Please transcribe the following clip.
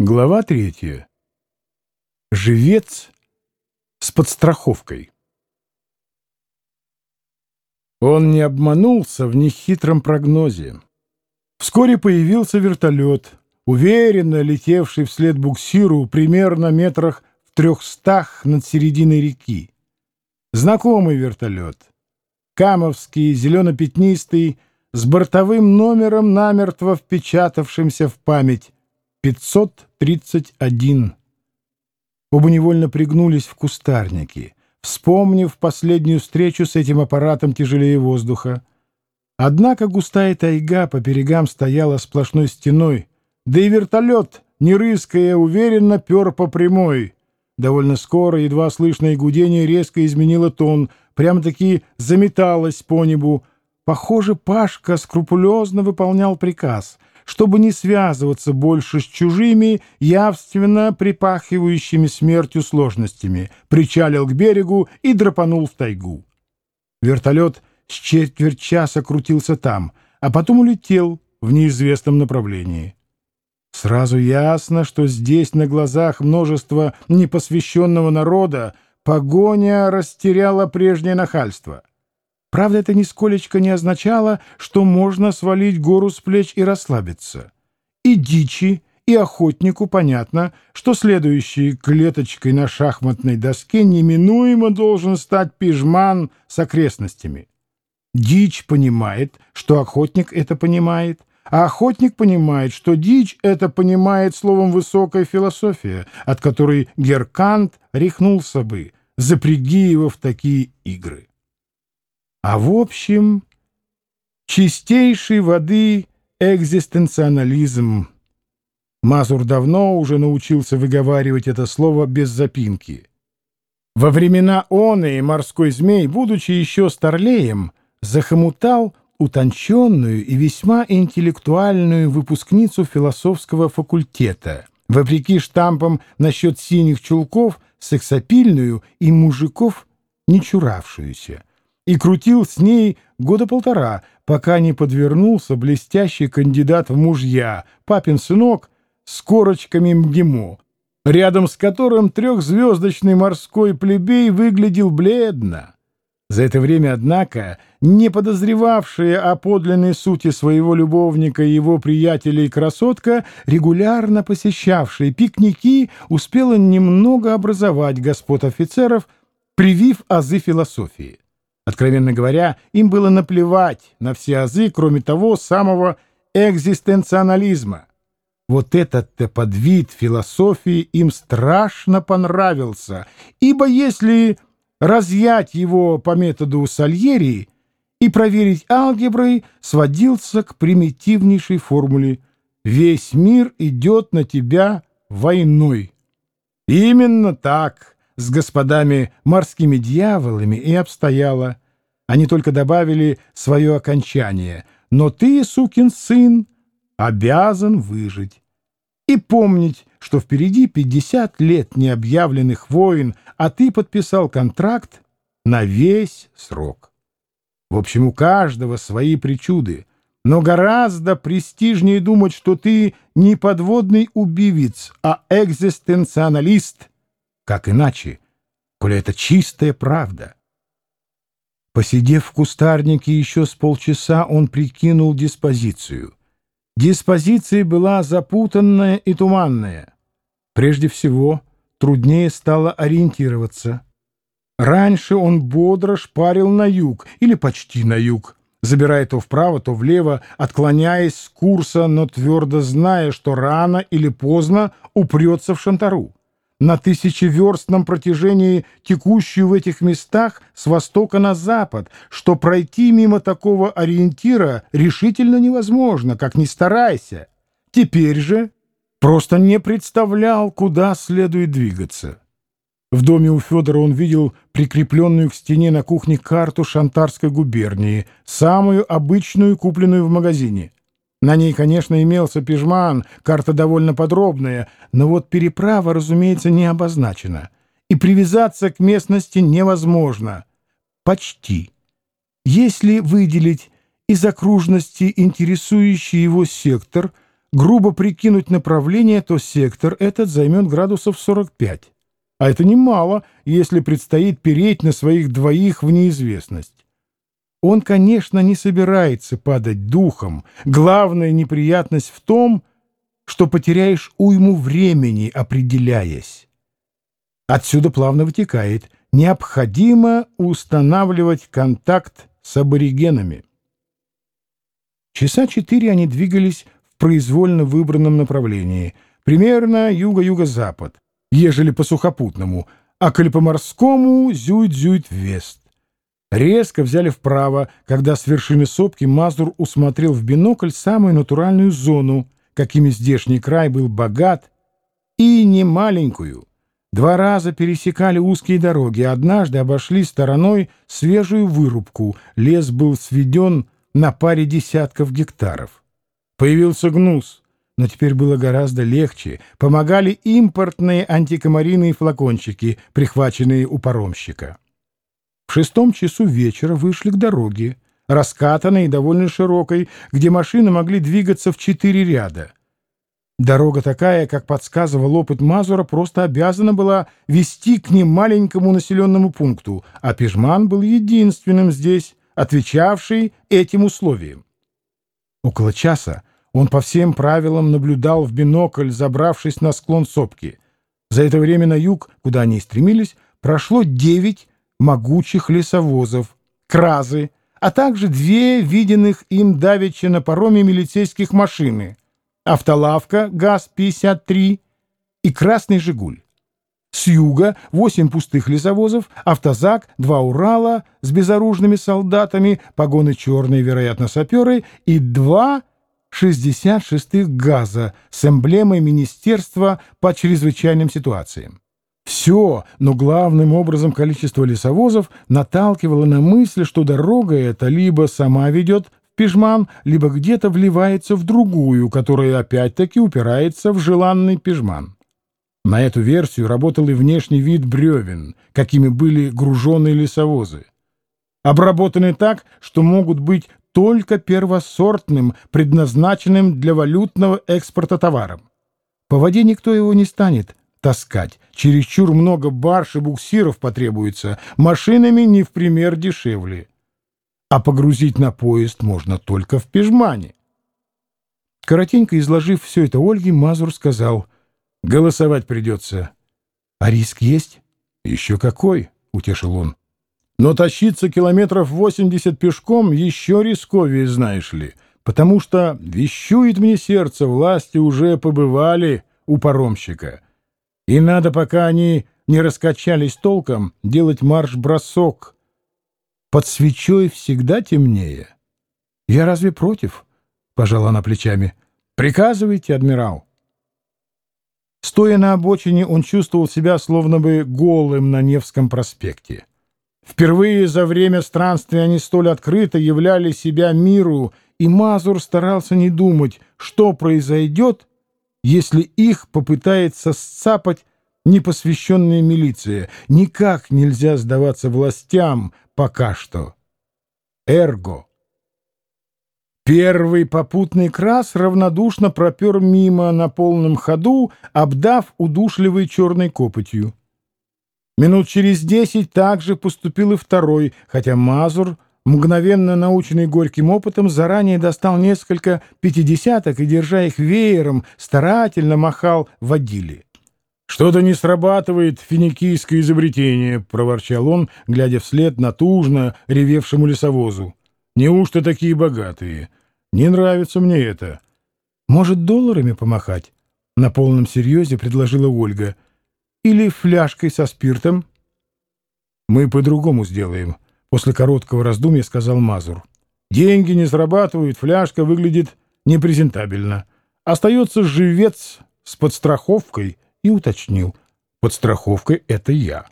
Глава третья. Живец с подстраховкой. Он не обманулся в нехитром прогнозе. Вскоре появился вертолет, уверенно летевший вслед буксиру примерно метрах в трехстах над серединой реки. Знакомый вертолет. Камовский, зелено-пятнистый, с бортовым номером, намертво впечатавшимся в память 531. Оба невольно пригнулись в кустарнике, вспомнив последнюю встречу с этим аппаратом тяжелее воздуха. Однако густая тайга по берегам стояла сплошной стеной, да и вертолет, не рыская, уверенно пер по прямой. Довольно скоро едва слышное гудение резко изменило тон, прямо-таки заметалось по небу. Похоже, Пашка скрупулезно выполнял приказ — чтобы не связываться больше с чужими, явственно припахивающими смертью сложностями, причалил к берегу и драпанул в тайгу. Вертолет с четверть часа крутился там, а потом улетел в неизвестном направлении. Сразу ясно, что здесь на глазах множества непосвященного народа погоня растеряла прежнее нахальство. Правда, это нисколечко не означало, что можно свалить гору с плеч и расслабиться. И дичи, и охотнику понятно, что следующей клеточкой на шахматной доске неминуемо должен стать пижман с окрестностями. Дичь понимает, что охотник это понимает, а охотник понимает, что дичь это понимает словом «высокая философия», от которой Геркант рехнулся бы, запряги его в такие игры. А в общем, чистейшей воды экзистенциализм. Мазур давно уже научился выговаривать это слово без запинки. Во времена оны морской змей, будучи еще старлеем, захомутал утонченную и весьма интеллектуальную выпускницу философского факультета, вопреки штампам насчет синих чулков, сексапильную и мужиков не чуравшуюся и крутил с ней года полтора, пока не подвернулся блестящий кандидат в мужья, папин сынок с корочками МГИМО, рядом с которым трехзвездочный морской плебей выглядел бледно. За это время, однако, не подозревавшая о подлинной сути своего любовника и его приятеля и красотка, регулярно посещавшая пикники, успела немного образовать господ офицеров, привив азы философии. Откровенно говоря, им было наплевать на все азы, кроме того самого экзистенциализма. Вот этот-то подвид философии им страшно понравился, ибо если разъять его по методу Сальери и проверить алгеброй, сводился к примитивнейшей формуле «Весь мир идет на тебя войной». Именно так с господами морскими дьяволами и обстояло. Они только добавили свое окончание. Но ты, сукин сын, обязан выжить. И помнить, что впереди 50 лет необъявленных войн, а ты подписал контракт на весь срок. В общем, у каждого свои причуды, но гораздо престижнее думать, что ты не подводный убивец, а экзистенциалист — как иначе, коли это чистая правда? Посидев в кустарнике еще с полчаса, он прикинул диспозицию. Диспозиция была запутанная и туманная. Прежде всего, труднее стало ориентироваться. Раньше он бодро шпарил на юг, или почти на юг, забирая то вправо, то влево, отклоняясь с курса, но твердо зная, что рано или поздно упрется в шантару на тысячеверстном протяжении текущую в этих местах с востока на запад, что пройти мимо такого ориентира решительно невозможно, как ни старайся. Теперь же просто не представлял, куда следует двигаться. В доме у Федора он видел прикрепленную к стене на кухне карту Шантарской губернии, самую обычную, купленную в магазине — на ней, конечно, имелся пижман, карта довольно подробная, но вот переправа, разумеется, не обозначена. И привязаться к местности невозможно. Почти. Если выделить из окружности интересующий его сектор, грубо прикинуть направление, то сектор этот займет градусов 45. А это немало, если предстоит переть на своих двоих в неизвестность. Он, конечно, не собирается падать духом. Главная неприятность в том, что потеряешь уйму времени, определяясь. Отсюда плавно вытекает необходимо устанавливать контакт с аборигенами. Часа четыре они двигались в произвольно выбранном направлении, примерно юго-юго-запад, ежели по сухопутному, а коли по морскому — зюит-зюит-вест. Резко взяли вправо, когда с вершины сопки Мазур усмотрел в бинокль самую натуральную зону, какими здешний край был богат, и не маленькую. Два раза пересекали узкие дороги, однажды обошли стороной свежую вырубку, лес был сведен на паре десятков гектаров. Появился гнус, но теперь было гораздо легче, помогали импортные антикомариные флакончики, прихваченные у паромщика. В шестом часу вечера вышли к дороге, раскатанной и довольно широкой, где машины могли двигаться в четыре ряда. Дорога такая, как подсказывал опыт Мазура, просто обязана была вести к немаленькому населенному пункту, а Пижман был единственным здесь, отвечавший этим условиям. Около часа он по всем правилам наблюдал в бинокль, забравшись на склон сопки. За это время на юг, куда они стремились, прошло девять могучих лесовозов, кразы, а также две виденных им давеча на пароме милицейских машины — автолавка ГАЗ-53 и красный «Жигуль». С юга восемь пустых лесовозов, автозак, два Урала с безоружными солдатами, погоны черные, вероятно, саперы, и два 66-х ГАЗа с эмблемой Министерства по чрезвычайным ситуациям. Все, но главным образом количество лесовозов наталкивало на мысль, что дорога эта либо сама ведет в Пижман, либо где-то вливается в другую, которая опять-таки упирается в желанный Пижман. На эту версию работал и внешний вид бревен, какими были груженные лесовозы. Обработаны так, что могут быть только первосортным, предназначенным для валютного экспорта товаром. По воде никто его не станет, таскать. Чересчур много барж и буксиров потребуется, машинами не в пример дешевле. А погрузить на поезд можно только в Пижмане. Коротенько изложив все это Ольге, Мазур сказал, «Голосовать придется». «А риск есть?» «Еще какой?» — утешил он. «Но тащиться километров восемьдесят пешком еще рисковее, знаешь ли, потому что, вещует мне сердце, власти уже побывали у паромщика». И надо, пока они не раскачались толком, делать марш-бросок. Под свечой всегда темнее. Я разве против? — пожала она плечами. — Приказывайте, адмирал. Стоя на обочине, он чувствовал себя словно бы голым на Невском проспекте. Впервые за время странствия они столь открыто являли себя миру, и Мазур старался не думать, что произойдет, если их попытается сцапать непосвященная милиция. Никак нельзя сдаваться властям пока что. Эрго. Первый попутный крас равнодушно пропер мимо на полном ходу, обдав удушливой черной копотью. Минут через десять также поступил и второй, хотя Мазур — мгновенно наученный горьким опытом, заранее достал несколько пятидесяток и, держа их веером, старательно махал водили. «Что-то не срабатывает финикийское изобретение», — проворчал он, глядя вслед натужно ревевшему лесовозу. «Неужто такие богатые? Не нравится мне это». «Может, долларами помахать?» — на полном серьезе предложила Ольга. «Или фляжкой со спиртом?» «Мы по-другому сделаем», После короткого раздумья сказал Мазур. «Деньги не срабатывают, фляжка выглядит непрезентабельно. Остается живец с подстраховкой» и уточнил. «Подстраховкой — это я».